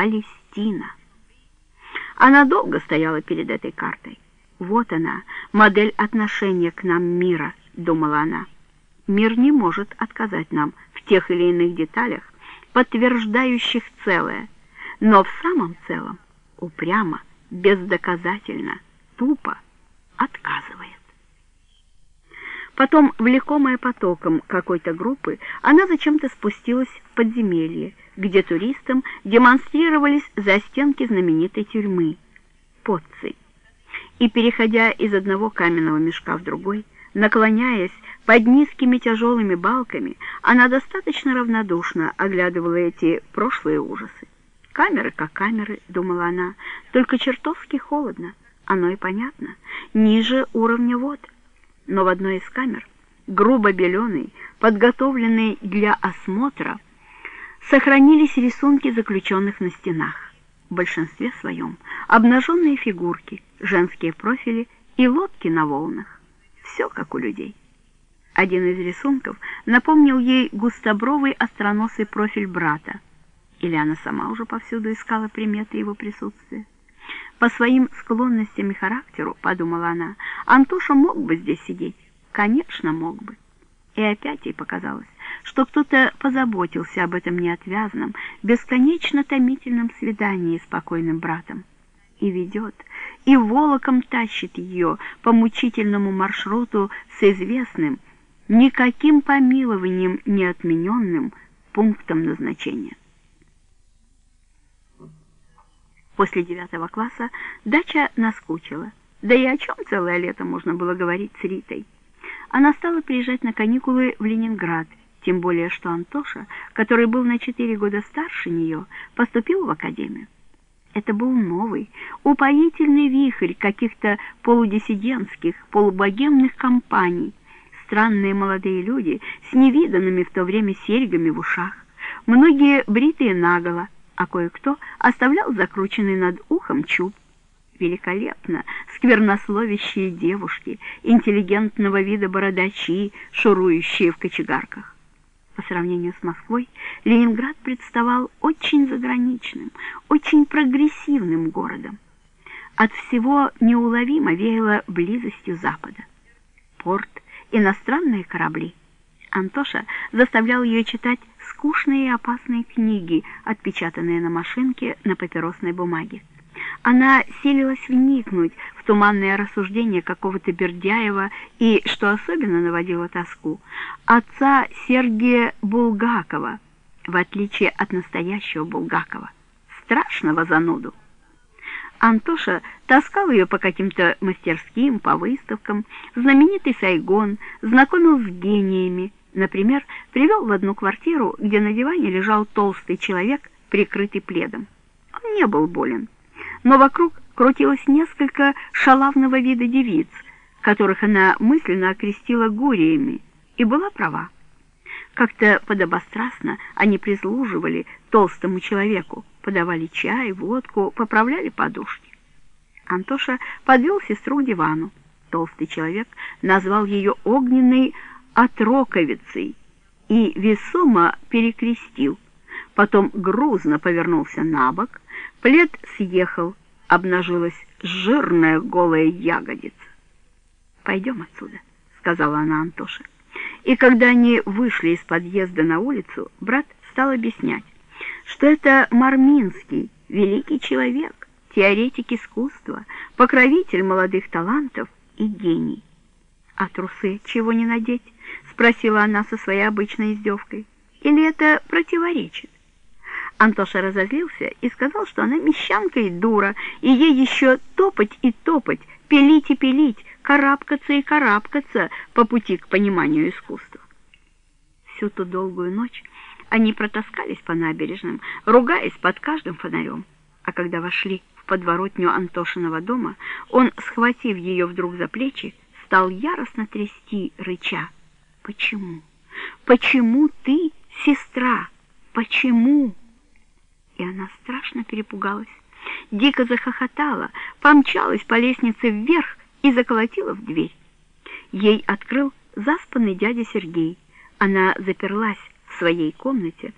Палестина. Она долго стояла перед этой картой. Вот она, модель отношения к нам мира, думала она. Мир не может отказать нам в тех или иных деталях, подтверждающих целое, но в самом целом упрямо, бездоказательно, тупо отказывает. Потом, влекомая потоком какой-то группы, она зачем-то спустилась в подземелье, где туристам демонстрировались застенки знаменитой тюрьмы Потций. И, переходя из одного каменного мешка в другой, наклоняясь под низкими тяжелыми балками, она достаточно равнодушно оглядывала эти прошлые ужасы. Камеры как камеры, думала она, только чертовски холодно, оно и понятно, ниже уровня вод. Но в одной из камер, грубо беленый, подготовленный для осмотра, сохранились рисунки заключенных на стенах. В большинстве своем обнаженные фигурки, женские профили и лодки на волнах. Все как у людей. Один из рисунков напомнил ей густобровый остроносый профиль брата. Или она сама уже повсюду искала приметы его присутствия. По своим склонностям и характеру, подумала она, Антоша мог бы здесь сидеть. Конечно, мог бы. И опять ей показалось, что кто-то позаботился об этом неотвязном, бесконечно томительном свидании с покойным братом. И ведет, и волоком тащит ее по мучительному маршруту с известным, никаким помилованием не отмененным пунктом назначения. После девятого класса дача наскучила. Да и о чем целое лето можно было говорить с Ритой? Она стала приезжать на каникулы в Ленинград, тем более что Антоша, который был на четыре года старше нее, поступил в академию. Это был новый, упоительный вихрь каких-то полудиссидентских, полубогемных компаний, странные молодые люди с невиданными в то время серьгами в ушах, многие бритые наголо, а кое-кто оставлял закрученный над ухом чуб. Великолепно сквернословящие девушки, интеллигентного вида бородачи, шурующие в кочегарках. По сравнению с Москвой, Ленинград представал очень заграничным, очень прогрессивным городом. От всего неуловимо веяло близостью Запада. Порт, иностранные корабли. Антоша заставлял ее читать скучные и опасные книги, отпечатанные на машинке на папиросной бумаге. Она силилась вникнуть в туманное рассуждение какого-то Бердяева и, что особенно наводило тоску, отца Сергия Булгакова, в отличие от настоящего Булгакова, страшного зануду. Антоша таскал ее по каким-то мастерским, по выставкам, знаменитый Сайгон, знакомил с гениями, Например, привел в одну квартиру, где на диване лежал толстый человек, прикрытый пледом. Он не был болен, но вокруг крутилось несколько шалавного вида девиц, которых она мысленно окрестила гуриями, и была права. Как-то подобострастно они прислуживали толстому человеку, подавали чай, водку, поправляли подушки. Антоша подвел сестру к дивану. Толстый человек назвал ее огненной отроковицей и весомо перекрестил. Потом грузно повернулся на бок, плед съехал, обнажилась жирная голая ягодица. «Пойдем отсюда», — сказала она Антоше. И когда они вышли из подъезда на улицу, брат стал объяснять, что это Марминский, великий человек, теоретик искусства, покровитель молодых талантов и гений. А трусы чего не надеть? — спросила она со своей обычной издевкой. «Или это противоречит?» Антоша разозлился и сказал, что она мещанка и дура, и ей еще топать и топать, пилить и пилить, карабкаться и карабкаться по пути к пониманию искусства. Всю ту долгую ночь они протаскались по набережным, ругаясь под каждым фонарем. А когда вошли в подворотню Антошиного дома, он, схватив ее вдруг за плечи, стал яростно трясти, рыча. Почему? Почему ты, сестра? Почему? И она страшно перепугалась, дико захохотала, помчалась по лестнице вверх и заколотила в дверь. Ей открыл заспанный дядя Сергей. Она заперлась в своей комнате,